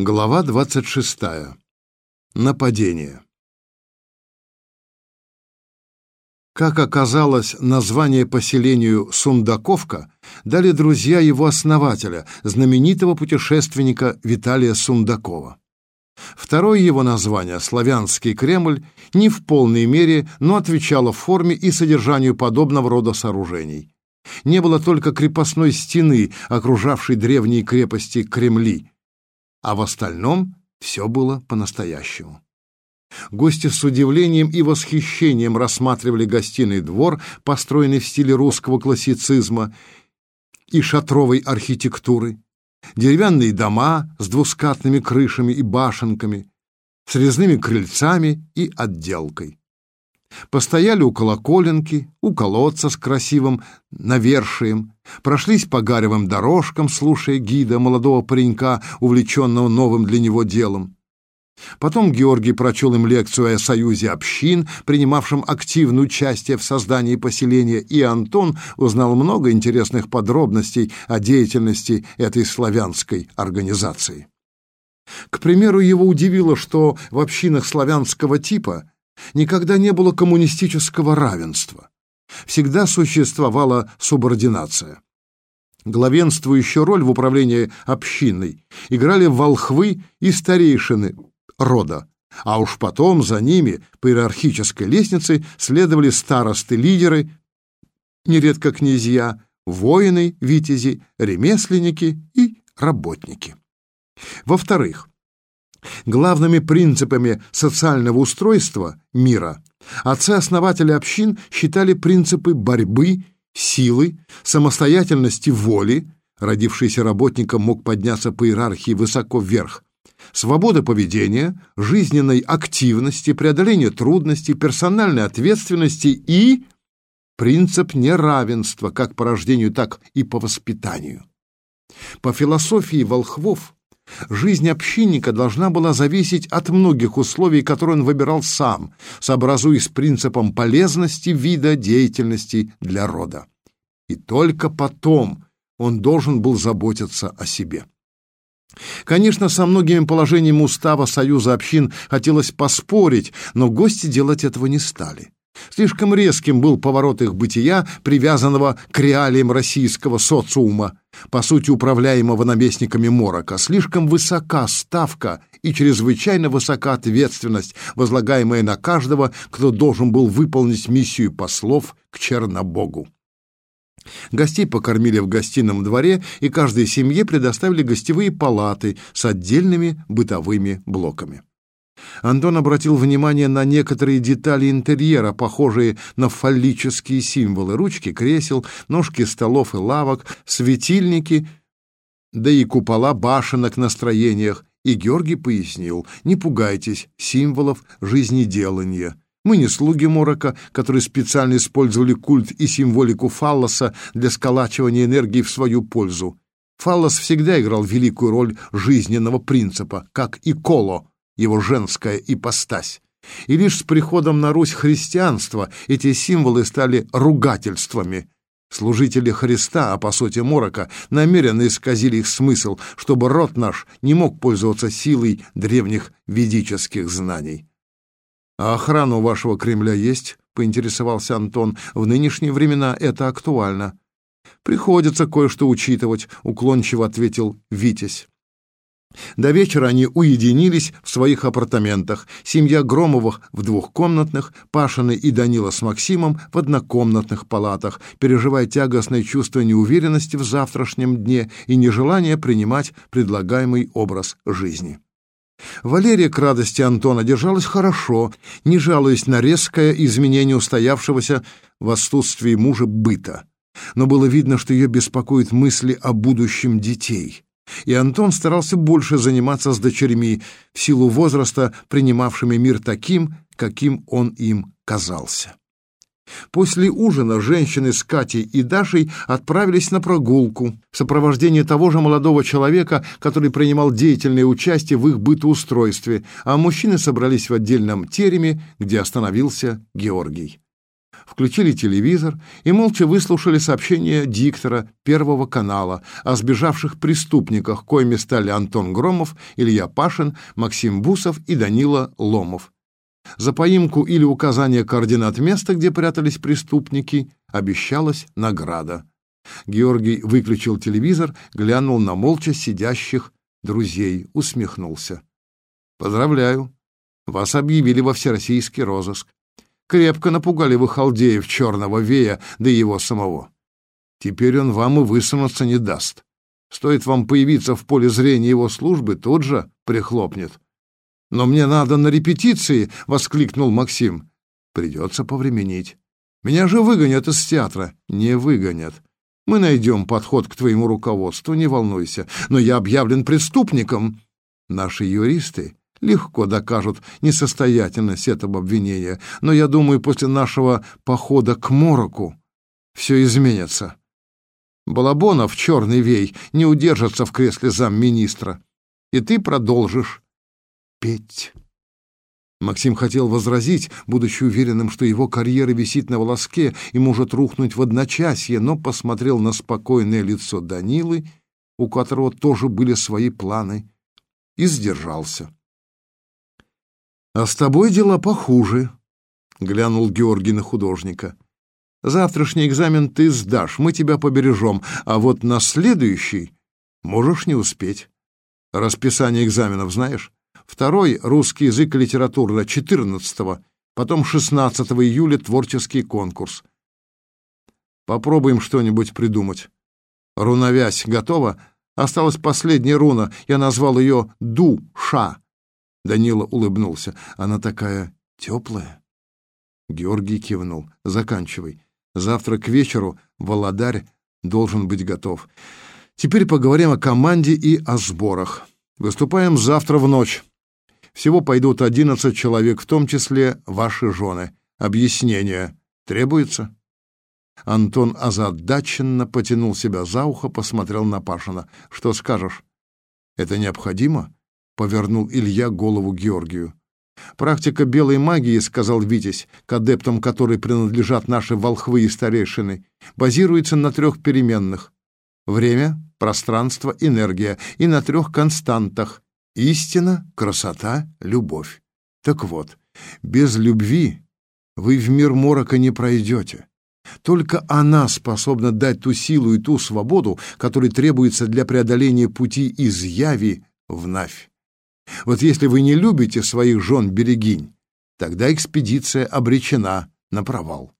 Глава 26. Нападение. Как оказалось, название поселению Сундаковка дали друзья его основателя, знаменитого путешественника Виталия Сундакова. Второе его название, Славянский Кремль, не в полной мере, но отвечало форме и содержанию подобного рода сооружений. Не было только крепостной стены, окружавшей древние крепости Кремли, а в остальном все было по-настоящему. Гости с удивлением и восхищением рассматривали гостиный двор, построенный в стиле русского классицизма и шатровой архитектуры, деревянные дома с двускатными крышами и башенками, с резными крыльцами и отделкой. Постояли у колоколенки, у колодца с красивым навершием, прошлись по гаревым дорожкам, слушая гида, молодого паренька, увлеченного новым для него делом. Потом Георгий прочел им лекцию о союзе общин, принимавшем активное участие в создании поселения, и Антон узнал много интересных подробностей о деятельности этой славянской организации. К примеру, его удивило, что в общинах славянского типа никогда не было коммунистического равенства. Всегда существовала субординация. Главенствующую роль в управлении общиной играли волхвы и старейшины рода, а уж потом за ними по иерархической лестнице следовали старосты-лидеры, нередко князья, воины, витязи, ремесленники и работники. Во-вторых, Главными принципами социального устройства мира отцы-основатели общин считали принципы борьбы, силы, самостоятельности воли, родившийся работником мог подняться по иерархии высоко вверх, свободы поведения, жизненной активности, преодоления трудностей, персональной ответственности и принцип неравенства как по рождению, так и по воспитанию. По философии волхвов Жизнь общинника должна была зависеть от многих условий, которые он выбирал сам, сообразуясь принципом полезности вида деятельности для рода. И только потом он должен был заботиться о себе. Конечно, со многими положениями устава Союза общин хотелось поспорить, но гости делать этого не стали. Слишком резким был поворот их бытия, привязанного к реалиям российского социума, по сути управляемого наместниками Морока. Слишком высока ставка и чрезвычайно высока ответственность, возлагаемая на каждого, кто должен был выполнить миссию послов к Чернобогу. Гостей покормили в гостином дворе, и каждой семье предоставили гостевые палаты с отдельными бытовыми блоками. Антон обратил внимание на некоторые детали интерьера, похожие на фаллические символы: ручки кресел, ножки столов и лавок, светильники, да и купола башенок на строениях. И Георгий пояснил: "Не пугайтесь символов жизнеделания. Мы не слуги Морока, которые специально использовали культ и символику фаллоса для сколачивания энергии в свою пользу. Фаллос всегда играл великую роль жизненного принципа, как и коло, его женская ипостась. И лишь с приходом на Русь христианства эти символы стали ругательствами. Служители Христа, а по сути Морока, намеренно исказили их смысл, чтобы род наш не мог пользоваться силой древних ведических знаний. «А охрана у вашего Кремля есть?» — поинтересовался Антон. «В нынешние времена это актуально». «Приходится кое-что учитывать», — уклончиво ответил Витязь. До вечера они уединились в своих апартаментах. Семья Громовых в двухкомнатных, Пашины и Данила с Максимом в однокомнатных палатах, переживая тягостное чувство неуверенности в завтрашнем дне и нежелание принимать предлагаемый образ жизни. Валерия к радости Антона держалась хорошо, не жалуясь на резкое изменение устоявшегося в отсутствии мужа быта. Но было видно, что ее беспокоят мысли о будущем детей — и Антон старался больше заниматься с дочерьми, в силу возраста принимавшими мир таким, каким он им казался. После ужина женщины с Катей и Дашей отправились на прогулку в сопровождении того же молодого человека, который принимал деятельное участие в их бытоустройстве, а мужчины собрались в отдельном тереме, где остановился Георгий. Включили телевизор и молча выслушали сообщение диктора Первого канала о сбежавших преступниках, коими стали Антон Громов, Илья Пашин, Максим Бусов и Данила Ломов. За поимку или указание координат места, где прятались преступники, обещалась награда. Георгий выключил телевизор, глянул на молча сидящих друзей, усмехнулся. «Поздравляю, вас объявили во всероссийский розыск. Крепко напугали вы халдеев черного вея, да и его самого. Теперь он вам и высунуться не даст. Стоит вам появиться в поле зрения его службы, тут же прихлопнет. «Но мне надо на репетиции!» — воскликнул Максим. «Придется повременить. Меня же выгонят из театра». «Не выгонят. Мы найдем подход к твоему руководству, не волнуйся. Но я объявлен преступником». Наши юристы легко докажут несостоятельность этого обвинения, но я думаю, после нашего похода к Мороку все изменится. Балабонов, черный вей, не удержится в кресле замминистра. И ты продолжишь петь. Максим хотел возразить, будучи уверенным, что его карьера висит на волоске и может рухнуть в одночасье, но посмотрел на спокойное лицо Данилы, у которого тоже были свои планы, и сдержался. «А с тобой дела похуже», — глянул Георгий на художника. «Завтрашний экзамен ты сдашь, мы тебя побережем, а вот на следующий можешь не успеть. Расписание экзаменов знаешь?» Второй — русский язык и литература 14-го, потом 16 июля творческий конкурс. Попробуем что-нибудь придумать. Руновязь готова? Осталась последняя руна. Я назвал ее Ду-Ша. Данила улыбнулся. Она такая теплая. Георгий кивнул. Заканчивай. Завтра к вечеру Володарь должен быть готов. Теперь поговорим о команде и о сборах. Выступаем завтра в ночь. Всего пойдут одиннадцать человек, в том числе ваши жены. Объяснение требуется?» Антон озадаченно потянул себя за ухо, посмотрел на Пашина. «Что скажешь?» «Это необходимо?» — повернул Илья голову Георгию. «Практика белой магии, — сказал Витязь, к адептам которой принадлежат наши волхвы и старейшины, базируется на трех переменных — время, пространство, энергия, и на трех константах Истина, красота, любовь. Так вот, без любви вы в мир морока не пройдете. Только она способна дать ту силу и ту свободу, которая требуется для преодоления пути из яви в навь. Вот если вы не любите своих жен-берегинь, тогда экспедиция обречена на провал.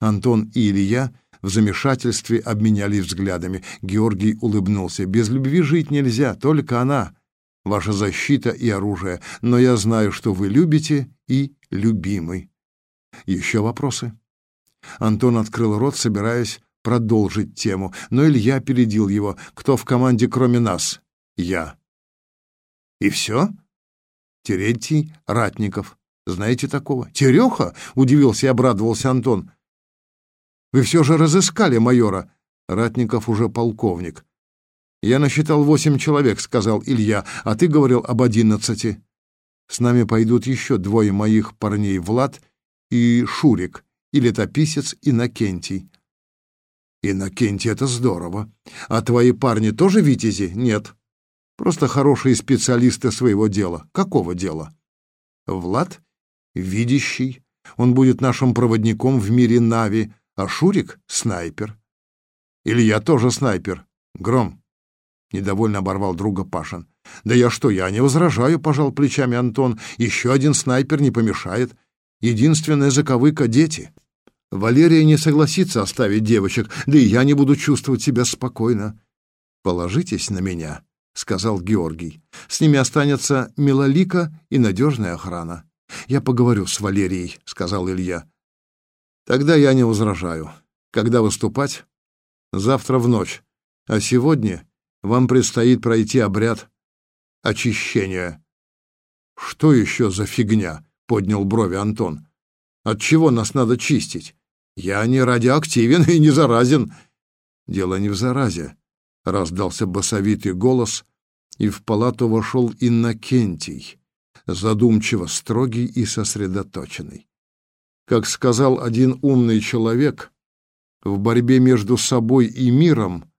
Антон и Илья в замешательстве обменялись взглядами. Георгий улыбнулся. «Без любви жить нельзя, только она ваша защита и оружие, но я знаю, что вы любите и любимый. Еще вопросы?» Антон открыл рот, собираясь продолжить тему, но Илья опередил его. «Кто в команде, кроме нас?» «Я». «И все?» «Терентий Ратников. Знаете такого?» «Тереха?» — удивился и обрадовался Антон. «Вы все же разыскали майора». Ратников уже полковник. «Я насчитал восемь человек», — сказал Илья, — «а ты говорил об одиннадцати». «С нами пойдут еще двое моих парней, Влад и Шурик, и летописец Иннокентий». «Иннокентий — это здорово. А твои парни тоже витязи?» «Нет. Просто хорошие специалисты своего дела». «Какого дела?» «Влад — видящий. Он будет нашим проводником в мире Нави, а Шурик — снайпер». «Илья тоже снайпер. Гром, Недовольно оборвал друга Пашин. «Да я что, я не возражаю», — пожал плечами Антон. «Еще один снайпер не помешает. Единственная заковыка — дети. Валерия не согласится оставить девочек, да и я не буду чувствовать себя спокойно». «Положитесь на меня», — сказал Георгий. «С ними останется Милолика и надежная охрана». «Я поговорю с Валерией», — сказал Илья. «Тогда я не возражаю. Когда выступать?» «Завтра в ночь. А сегодня вам предстоит пройти обряд очищения. Что еще за фигня? поднял брови Антон. От чего нас надо чистить? Я не радиоактивен и не заразен. Дело не в заразе, раздался басовитый голос, и в палату вошел Иннокентий, задумчиво строгий и сосредоточенный. Как сказал один умный человек, в борьбе между собой и миром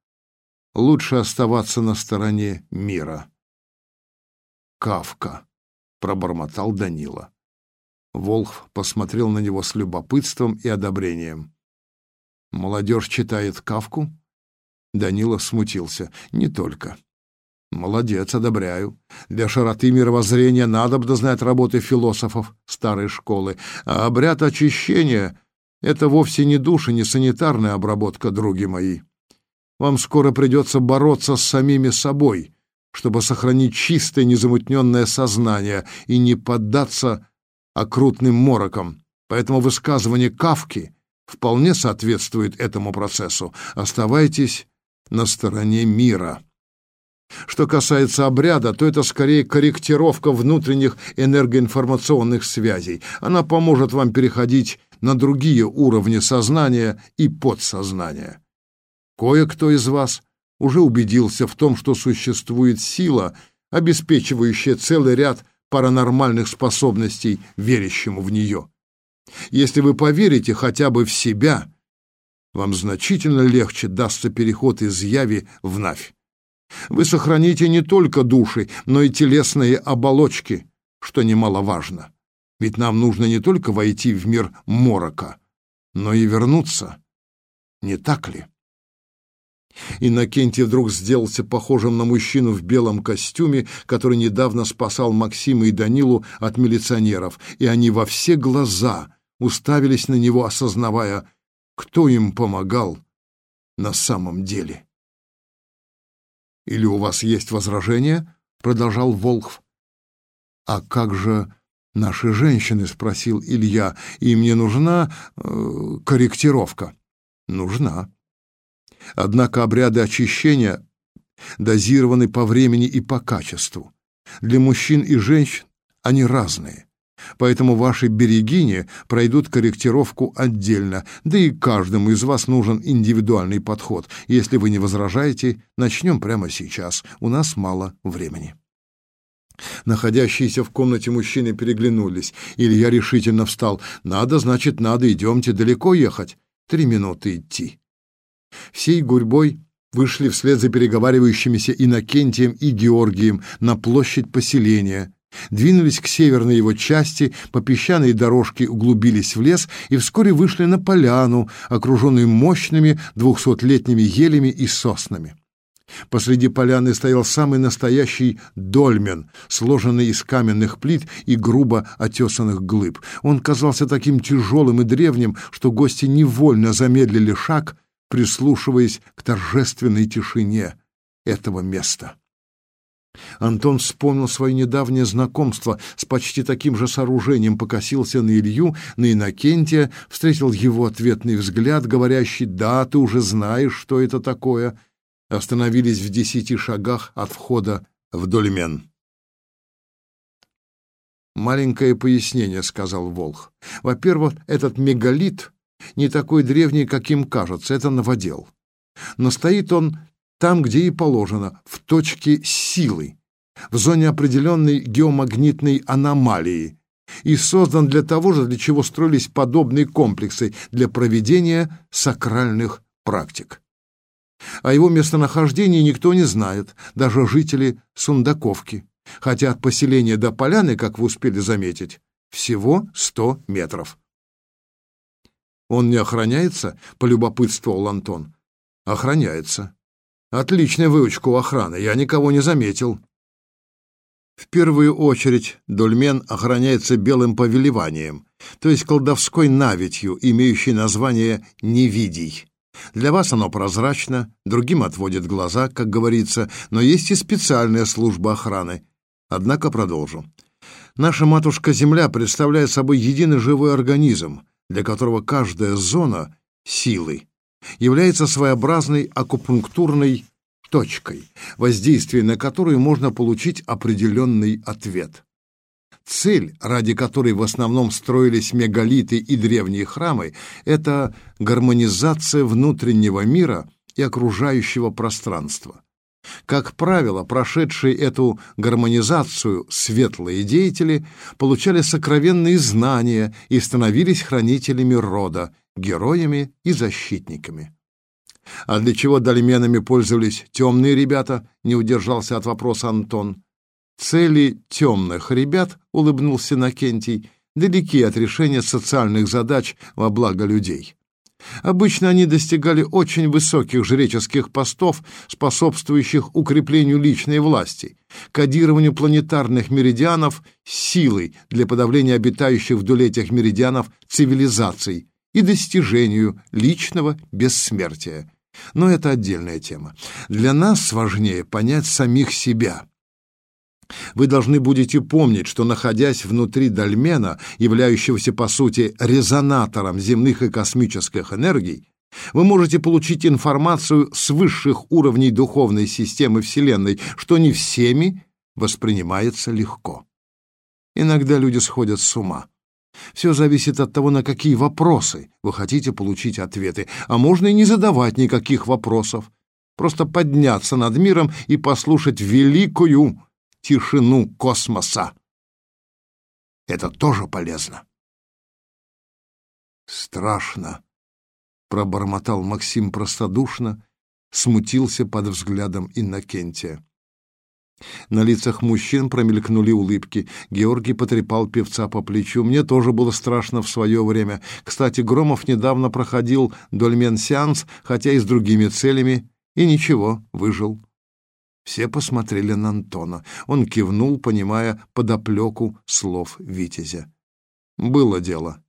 лучше оставаться на стороне мира. Кавка, пробормотал Данила. Волх посмотрел на него с любопытством и одобрением. Молодежь читает Кавку? Данила смутился. Не только. Молодец, одобряю. Для широты мировоззрения бы знать работы философов старой школы. А обряд очищения — это вовсе не душ и не санитарная обработка, други мои. Вам скоро придется бороться с самими собой, чтобы сохранить чистое незамутненное сознание и не поддаться окрутным морокам. Поэтому высказывание Кавки вполне соответствует этому процессу. Оставайтесь на стороне мира. Что касается обряда, то это скорее корректировка внутренних энергоинформационных связей. Она поможет вам переходить на другие уровни сознания и подсознания. Кое-кто из вас уже убедился в том, что существует сила, обеспечивающая целый ряд паранормальных способностей верящему в нее. Если вы поверите хотя бы в себя, вам значительно легче дастся переход из яви в навь. Вы сохраните не только души, но и телесные оболочки, что немаловажно. Ведь нам нужно не только войти в мир морока, но и вернуться. Не так ли? Иннокентий вдруг сделался похожим на мужчину в белом костюме, который недавно спасал Максима и Данилу от милиционеров, и они во все глаза уставились на него, осознавая, кто им помогал на самом деле. Или у вас есть возражения? продолжал Волхв. А как же наши женщины, спросил Илья. Им не нужна э, корректировка. Нужна. Однако обряды очищения дозированы по времени и по качеству. Для мужчин и женщин они разные. Поэтому ваши берегини пройдут корректировку отдельно, да и каждому из вас нужен индивидуальный подход. Если вы не возражаете, начнем прямо сейчас. У нас мало времени. Находящиеся в комнате мужчины переглянулись. Илья решительно встал. «Надо, значит, надо. Идемте. Далеко ехать? Три минуты идти». Всей гурьбой вышли вслед за переговаривающимися Иннокентием и Георгием на площадь поселения, Двинулись к северной его части, по песчаной дорожке углубились в лес и вскоре вышли на поляну, окруженную мощными двухсотлетними елями и соснами. Посреди поляны стоял самый настоящий дольмен, сложенный из каменных плит и грубо отесанных глыб. Он казался таким тяжелым и древним, что гости невольно замедлили шаг, прислушиваясь к торжественной тишине этого места. Антон вспомнил свое недавнее знакомство с почти таким же сооружением, покосился на Илью, на Иннокентия, встретил его ответный взгляд, говорящий «Да, ты уже знаешь, что это такое». Остановились в десяти шагах от входа в Дольмен. «Маленькое пояснение», — сказал Волх. «Во-первых, этот мегалит не такой древний, каким кажется, это новодел. Но стоит он там, где и положено, в точке силы, в зоне определенной геомагнитной аномалии, и создан для того же, для чего строились подобные комплексы для проведения сакральных практик. О его местонахождении никто не знает, даже жители Сундаковки, хотя от поселения до поляны, как вы успели заметить, всего сто метров. «Он не охраняется?» — полюбопытствовал Антон. «Охраняется. Отличная выучка у охраны, я никого не заметил. В первую очередь дольмен охраняется белым повелеванием, то есть колдовской навитью, имеющей название «невидий». Для вас оно прозрачно, другим отводит глаза, как говорится, но есть и специальная служба охраны. Однако продолжу. Наша матушка-Земля представляет собой единый живой организм, для которого каждая зона — силы является своеобразной акупунктурной точкой, воздействие на которую можно получить определенный ответ. Цель, ради которой в основном строились мегалиты и древние храмы, это гармонизация внутреннего мира и окружающего пространства. Как правило, прошедшие эту гармонизацию светлые деятели получали сокровенные знания и становились хранителями рода, героями и защитниками. А для чего дольменами пользовались темные ребята, не удержался от вопроса Антон. Цели темных ребят, улыбнулся Накентий, далеки от решения социальных задач во благо людей. Обычно они достигали очень высоких жреческих постов, способствующих укреплению личной власти, кодированию планетарных меридианов силой для подавления обитающих вдоль этих меридианов цивилизаций и достижению личного бессмертия. Но это отдельная тема. Для нас важнее понять самих себя – вы должны будете помнить, что, находясь внутри дольмена, являющегося по сути резонатором земных и космических энергий, вы можете получить информацию с высших уровней духовной системы Вселенной, что не всеми воспринимается легко. Иногда люди сходят с ума. Все зависит от того, на какие вопросы вы хотите получить ответы, а можно и не задавать никаких вопросов, просто подняться над миром и послушать великую тишину космоса. Это тоже полезно. Страшно, пробормотал Максим простодушно, смутился под взглядом Иннокентия. На лицах мужчин промелькнули улыбки. Георгий потрепал певца по плечу. Мне тоже было страшно в свое время. Кстати, Громов недавно проходил дольмен-сеанс, хотя и с другими целями, и ничего, выжил. Все посмотрели на Антона. Он кивнул, понимая подоплеку слов Витязя. Было дело.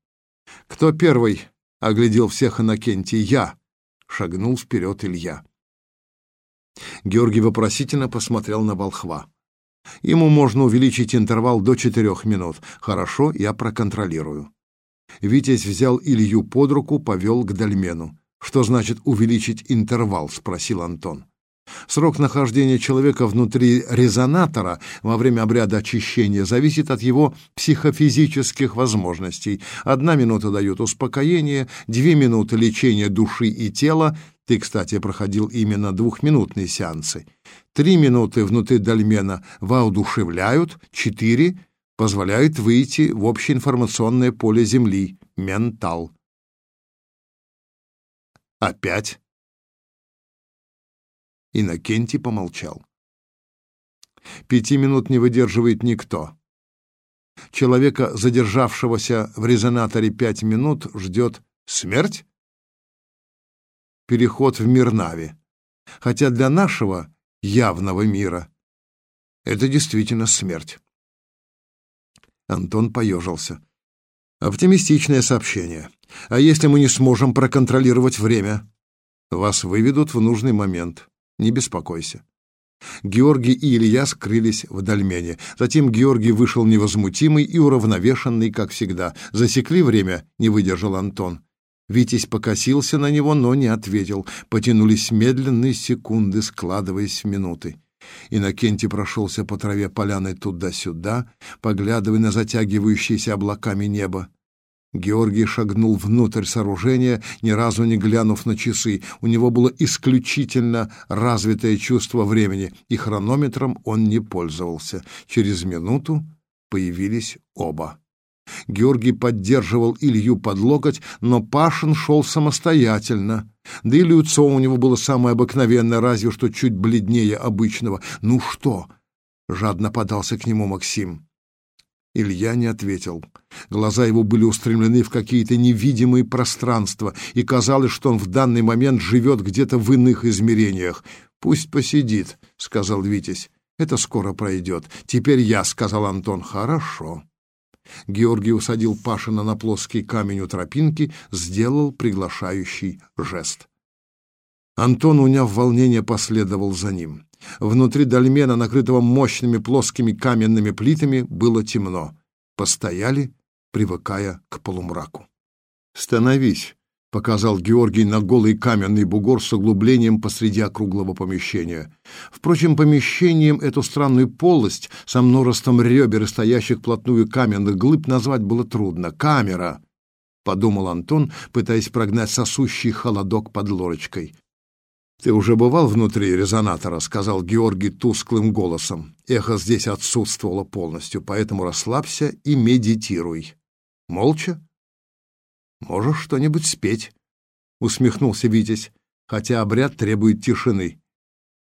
Кто первый оглядел всех Иннокентий? Я. Шагнул вперед Илья. Георгий вопросительно посмотрел на Волхва. Ему можно увеличить интервал до четырех минут. Хорошо, я проконтролирую. Витязь взял Илью под руку, повел к дольмену. «Что значит увеличить интервал?» — спросил Антон. Срок нахождения человека внутри резонатора во время обряда очищения зависит от его психофизических возможностей. Одна минута дает успокоение, две минуты лечения души и тела. Ты, кстати, проходил именно двухминутные сеансы. Три минуты внутри дольмена воодушевляют, четыре позволяют выйти в общеинформационное поле Земли, ментал. Опять Иннокентий помолчал. Пяти минут не выдерживает никто. Человека, задержавшегося в резонаторе пять минут, ждет смерть? Переход в мир Нави. Хотя для нашего явного мира это действительно смерть. Антон поежился. Оптимистичное сообщение. А если мы не сможем проконтролировать время? Вас выведут в нужный момент. Не беспокойся. Георгий и Илья скрылись в дольмене. Затем Георгий вышел невозмутимый и уравновешенный, как всегда. Засекли время, не выдержал Антон. Витязь покосился на него, но не ответил. Потянулись медленные секунды, складываясь в минуты. Иннокентий прошелся по траве поляны туда-сюда, поглядывая на затягивающееся облаками небо. Георгий шагнул внутрь сооружения, ни разу не глянув на часы. У него было исключительно развитое чувство времени, и хронометром он не пользовался. Через минуту появились оба. Георгий поддерживал Илью под локоть, но Пашин шел самостоятельно. Да и лицо у него было самое обыкновенное, разве что чуть бледнее обычного. «Ну что?» — жадно подался к нему Максим. Илья не ответил. Глаза его были устремлены в какие-то невидимые пространства, и казалось, что он в данный момент живет где-то в иных измерениях. «Пусть посидит», — сказал Витязь. «Это скоро пройдет. Теперь я», — сказал Антон. «Хорошо». Георгий усадил Пашина на плоский камень у тропинки, сделал приглашающий жест. Антон, уняв волнение, последовал за ним. Внутри дольмена, накрытого мощными плоскими каменными плитами, было темно. Постояли, привыкая к полумраку. «Становись», — показал Георгий на голый каменный бугор с углублением посреди округлого помещения. Впрочем, помещением эту странную полость со множеством ребер и стоящих плотную каменных глыб назвать было трудно. «Камера!» — подумал Антон, пытаясь прогнать сосущий холодок под лорочкой. «Ты уже бывал внутри резонатора», — сказал Георгий тусклым голосом. Эхо здесь отсутствовало полностью, поэтому расслабься и медитируй. «Молча?» «Можешь что-нибудь спеть», — усмехнулся Витязь, хотя обряд требует тишины.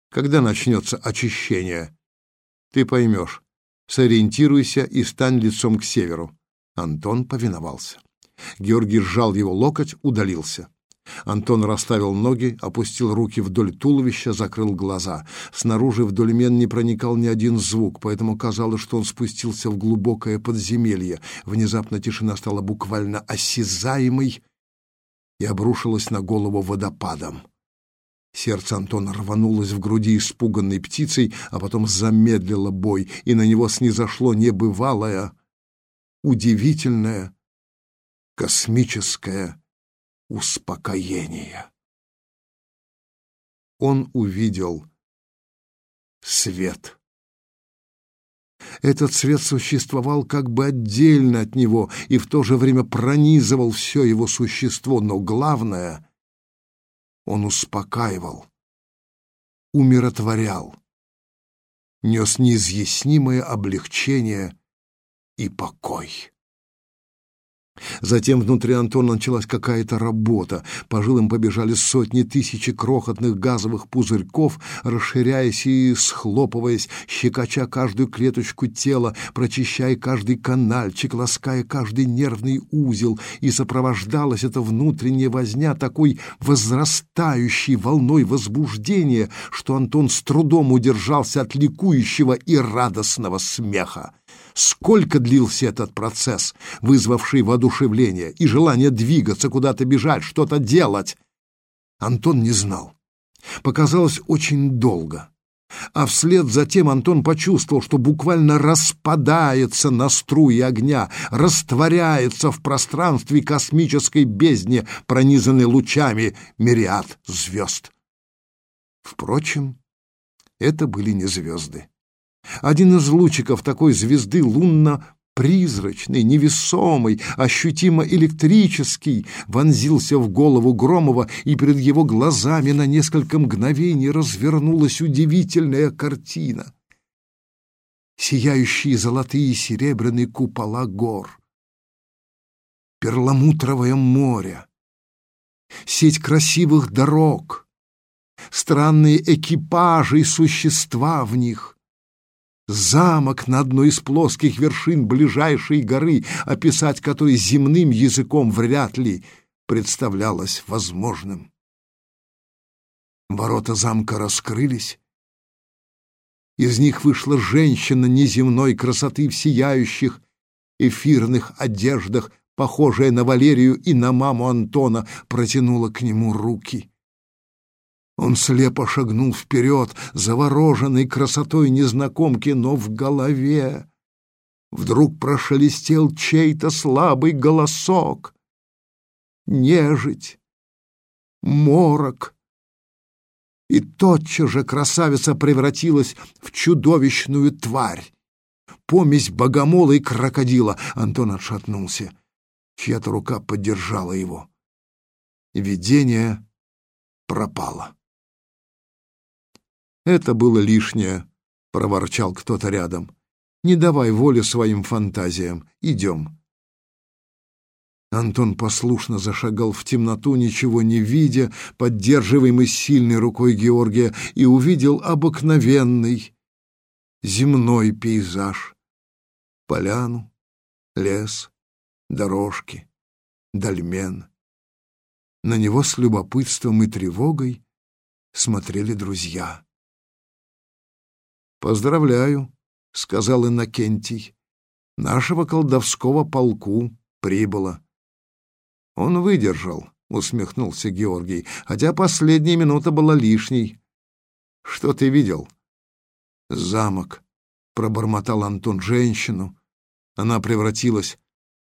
«Когда начнется очищение?» «Ты поймешь. Сориентируйся и стань лицом к северу». Антон повиновался. Георгий сжал его локоть, удалился. Антон расставил ноги, опустил руки вдоль туловища, закрыл глаза. Снаружи вдоль мен не проникал ни один звук, поэтому казалось, что он спустился в глубокое подземелье. Внезапно тишина стала буквально осязаемой и обрушилась на голову водопадом. Сердце Антона рванулось в груди испуганной птицей, а потом замедлило бой, и на него снизошло небывалое, удивительное, космическое успокоения. Он увидел свет. Этот свет существовал как бы отдельно от него и в то же время пронизывал все его существо, но главное — он успокаивал, умиротворял, нес неизъяснимое облегчение и покой. Затем внутри Антона началась какая-то работа. По жилам побежали сотни тысяч крохотных газовых пузырьков, расширяясь и схлопываясь, щекоча каждую клеточку тела, прочищая каждый канальчик, лаская каждый нервный узел. И сопровождалась эта внутренняя возня такой возрастающей волной возбуждения, что Антон с трудом удержался от ликующего и радостного смеха. Сколько длился этот процесс, вызвавший воодушевление и желание двигаться, куда-то бежать, что-то делать? Антон не знал. Показалось очень долго. А вслед за тем Антон почувствовал, что буквально распадается на струи огня, растворяется в пространстве космической бездне, пронизанной лучами мириад звезд. Впрочем, это были не звезды. Один из лучиков такой звезды лунно-призрачный, невесомый, ощутимо электрический, вонзился в голову Громова, и перед его глазами на несколько мгновений развернулась удивительная картина. Сияющие золотые и серебряные купола гор, перламутровое море, сеть красивых дорог, странные экипажи и существа в них, замок на одной из плоских вершин ближайшей горы, описать который земным языком вряд ли представлялось возможным. Ворота замка раскрылись. Из них вышла женщина неземной красоты в сияющих эфирных одеждах, похожая на Валерию и на маму Антона, протянула к нему руки — он слепо шагнул вперед, завороженный красотой незнакомки, но в голове вдруг прошелестел чей-то слабый голосок. Нежить, морок. И тотчас же красавица превратилась в чудовищную тварь. Помесь богомола и крокодила. Антон отшатнулся. Чья-то рука поддержала его. Видение пропало. «Это было лишнее», — проворчал кто-то рядом. «Не давай воли своим фантазиям. Идем». Антон послушно зашагал в темноту, ничего не видя, поддерживаемый сильной рукой Георгия, и увидел обыкновенный земной пейзаж. Поляну, лес, дорожки, дольмен. На него с любопытством и тревогой смотрели друзья. «Поздравляю», — сказал Иннокентий. «Нашего колдовского полку прибыло». «Он выдержал», — усмехнулся Георгий, «хотя последняя минута была лишней». «Что ты видел?» «Замок», — пробормотал Антон женщину. Она превратилась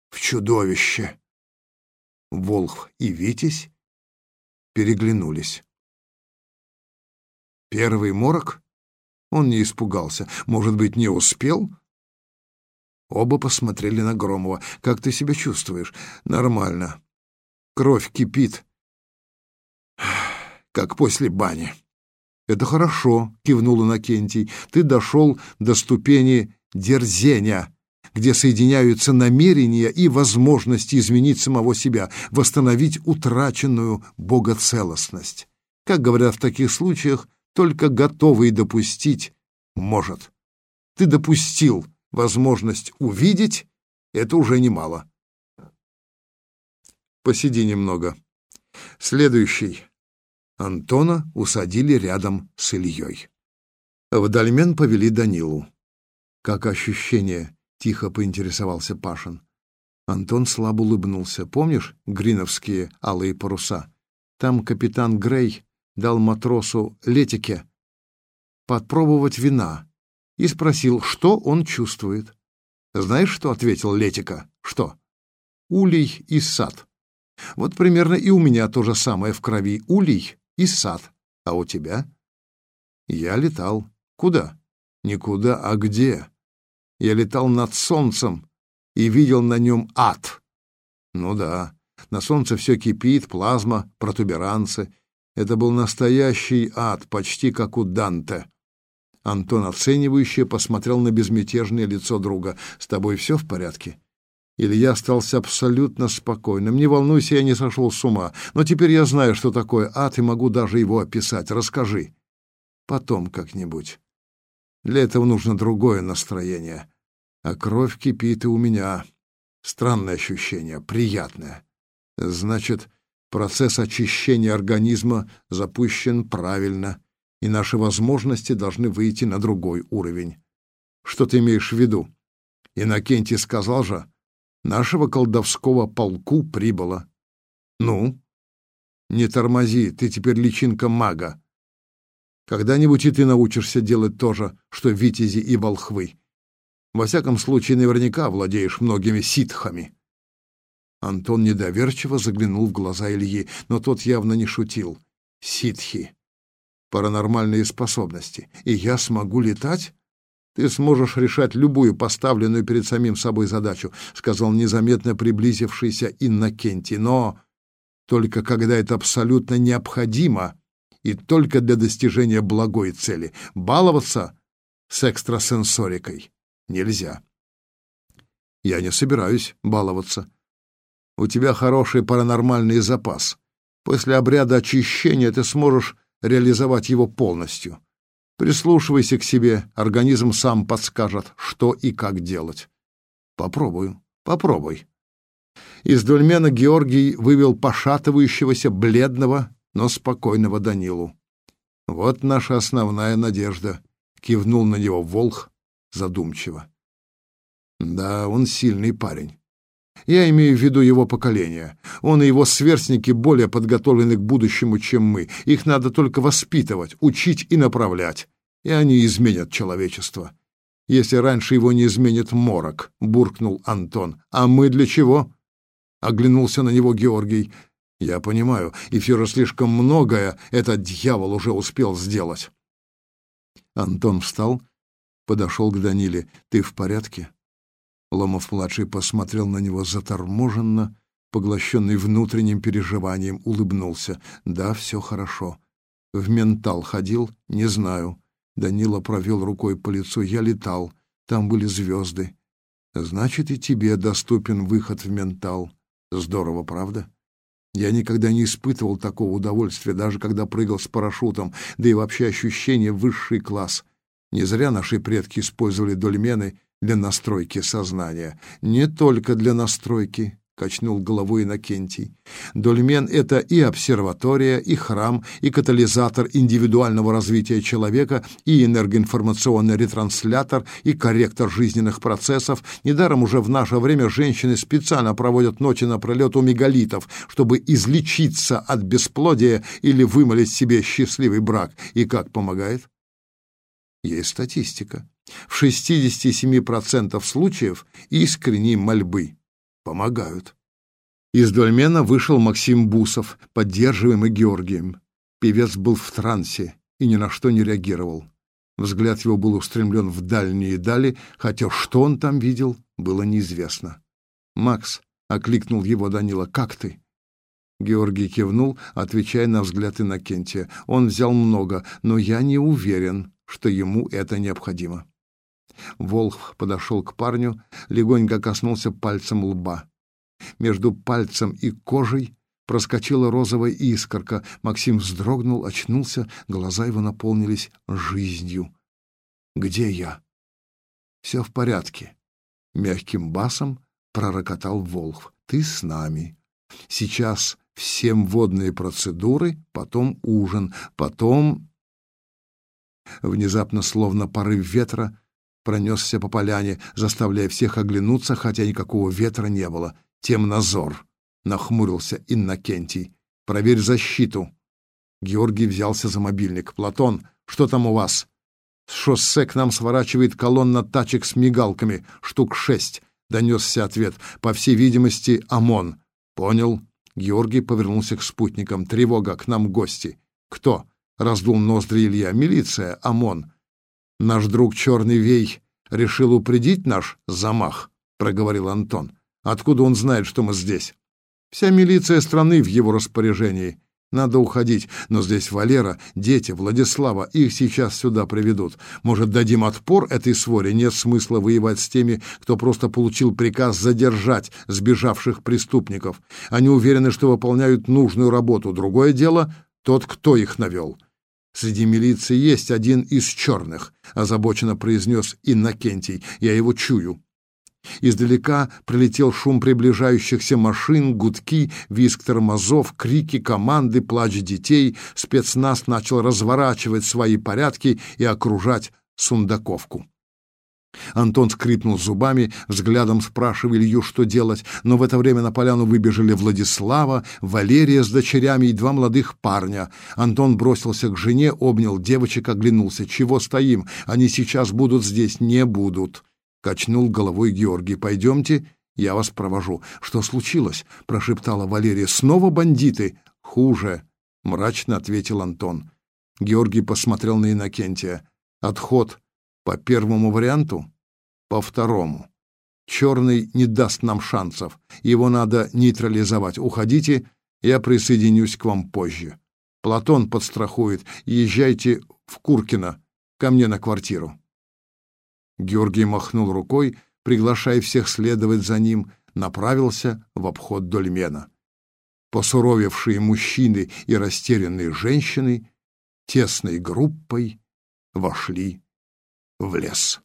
в чудовище. Волх и Витязь переглянулись. Первый морок он не испугался. Может быть, не успел? Оба посмотрели на Громова. «Как ты себя чувствуешь?» «Нормально. Кровь кипит. как после бани. «Это хорошо», — кивнул Иннокентий. «Ты дошел до ступени дерзения, где соединяются намерения и возможности изменить самого себя, восстановить утраченную богоцелостность. Как говорят в таких случаях, только готовый допустить может. Ты допустил возможность увидеть, это уже немало. Посиди немного. Следующий. Антона усадили рядом с Ильей. В дольмен повели Данилу. «Как ощущение?» — тихо поинтересовался Пашин. Антон слабо улыбнулся. «Помнишь гриновские алые паруса? Там капитан Грей дал матросу Летике попробовать вина и спросил, что он чувствует. Знаешь, что ответил Летика? Что? Улей и сад. Вот примерно и у меня то же самое в крови. Улей и сад. А у тебя? Я летал. Куда? Никуда, а где? Я летал над солнцем и видел на нем ад. Ну да, на солнце все кипит, плазма, протуберанцы. Это был настоящий ад, почти как у Данте. Антон оценивающе посмотрел на безмятежное лицо друга. «С тобой все в порядке?» Илья остался абсолютно спокойным. «Не волнуйся, я не сошел с ума. Но теперь я знаю, что такое ад, и могу даже его описать. Расскажи. Потом как-нибудь. Для этого нужно другое настроение. А кровь кипит и у меня. Странное ощущение, приятное. Значит, процесс очищения организма запущен правильно, и наши возможности должны выйти на другой уровень. Что ты имеешь в виду? Иннокентий сказал же, Нашего колдовского полку прибыло. Ну? Не тормози, ты теперь личинка мага. Когда-нибудь и ты научишься делать то же, что витязи и волхвы. Во всяком случае, наверняка владеешь многими ситхами. Антон недоверчиво заглянул в глаза Ильи, но тот явно не шутил. Ситхи. Паранормальные способности. И я смогу летать? Ты сможешь решать любую поставленную перед самим собой задачу, сказал незаметно приблизившийся Иннокентий, но только когда это абсолютно необходимо и только для достижения благой цели. Баловаться с экстрасенсорикой нельзя. Я не собираюсь баловаться. У тебя хороший паранормальный запас. После обряда очищения ты сможешь реализовать его полностью. Прислушивайся к себе, организм сам подскажет, что и как делать. Попробую, попробуй. Из дольмена Георгий вывел пошатывающегося, бледного, но спокойного Данилу. Вот наша основная надежда, кивнул на него Волх задумчиво. Да, он сильный парень. Я имею в виду его поколение. Он и его сверстники более подготовлены к будущему, чем мы. Их надо только воспитывать, учить и направлять. И они изменят человечество. Если раньше его не изменит морок, буркнул Антон. А мы для чего? Оглянулся на него Георгий. Я понимаю, же слишком многое этот дьявол уже успел сделать. Антон встал, подошел к Даниле. Ты в порядке? Ломов-младший посмотрел на него заторможенно, поглощенный внутренним переживанием, улыбнулся. «Да, все хорошо. В ментал ходил? Не знаю». Данила провел рукой по лицу. «Я летал. Там были звезды. Значит, и тебе доступен выход в ментал. Здорово, правда?» Я никогда не испытывал такого удовольствия, даже когда прыгал с парашютом, да и вообще ощущение высший класс. Не зря наши предки использовали дольмены для настройки сознания. Не только для настройки, качнул головой Иннокентий. Дольмен — это и обсерватория, и храм, и катализатор индивидуального развития человека, и энергоинформационный ретранслятор, и корректор жизненных процессов. Недаром уже в наше время женщины специально проводят ночи напролет у мегалитов, чтобы излечиться от бесплодия или вымолить себе счастливый брак. И как помогает? Есть статистика. В 67% случаев искренние мольбы помогают. Из дольмена вышел Максим Бусов, поддерживаемый Георгием. Певец был в трансе и ни на что не реагировал. Взгляд его был устремлен в дальние дали, хотя что он там видел, было неизвестно. «Макс», — окликнул его Данила, — «как ты?» Георгий кивнул, отвечая на взгляд Иннокентия. Он взял много, но я не уверен, что ему это необходимо. Волх подошел к парню, легонько коснулся пальцем лба. Между пальцем и кожей проскочила розовая искорка. Максим вздрогнул, очнулся, глаза его наполнились жизнью. «Где я?» «Все в порядке», — мягким басом пророкотал Волх. «Ты с нами. Сейчас всем водные процедуры, потом ужин, потом...» Внезапно, словно порыв ветра, пронесся по поляне, заставляя всех оглянуться, хотя никакого ветра не было. Темнозор, нахмурился Иннокентий. Проверь защиту. Георгий взялся за мобильник. Платон, что там у вас? С шоссе к нам сворачивает колонна тачек с мигалками, штук шесть. Донесся ответ. По всей видимости, ОМОН. Понял. Георгий повернулся к спутникам. Тревога, к нам гости. Кто? Раздул ноздри Илья. Милиция, ОМОН. Наш друг Черный Вей решил упредить наш замах, проговорил Антон. Откуда он знает, что мы здесь? Вся милиция страны в его распоряжении. Надо уходить, но здесь Валера, дети, Владислава, их сейчас сюда приведут. Может, дадим отпор этой своре? Нет смысла воевать с теми, кто просто получил приказ задержать сбежавших преступников. Они уверены, что выполняют нужную работу. Другое дело — тот, кто их навел. Среди милиции есть один из черных, озабоченно произнес Иннокентий. Я его чую. Издалека прилетел шум приближающихся машин, гудки, визг тормозов, крики команды, плач детей. Спецназ начал разворачивать свои порядки и окружать Сундаковку. Антон скрипнул зубами, взглядом спрашивая Илью, что делать, но в это время на поляну выбежали Владислава, Валерия с дочерями и два молодых парня. Антон бросился к жене, обнял девочек, оглянулся. «Чего стоим? Они сейчас будут здесь?» «Не будут», — качнул головой Георгий. «Пойдемте, я вас провожу». «Что случилось?» — прошептала Валерия. «Снова бандиты?» «Хуже», — мрачно ответил Антон. Георгий посмотрел на Иннокентия. «Отход по первому варианту? По второму. Черный не даст нам шансов. Его надо нейтрализовать. Уходите, я присоединюсь к вам позже. Платон подстрахует. Езжайте в Куркино, ко мне на квартиру. Георгий махнул рукой, приглашая всех следовать за ним, направился в обход Дольмена. Посуровевшие мужчины и растерянные женщины тесной группой вошли в лес.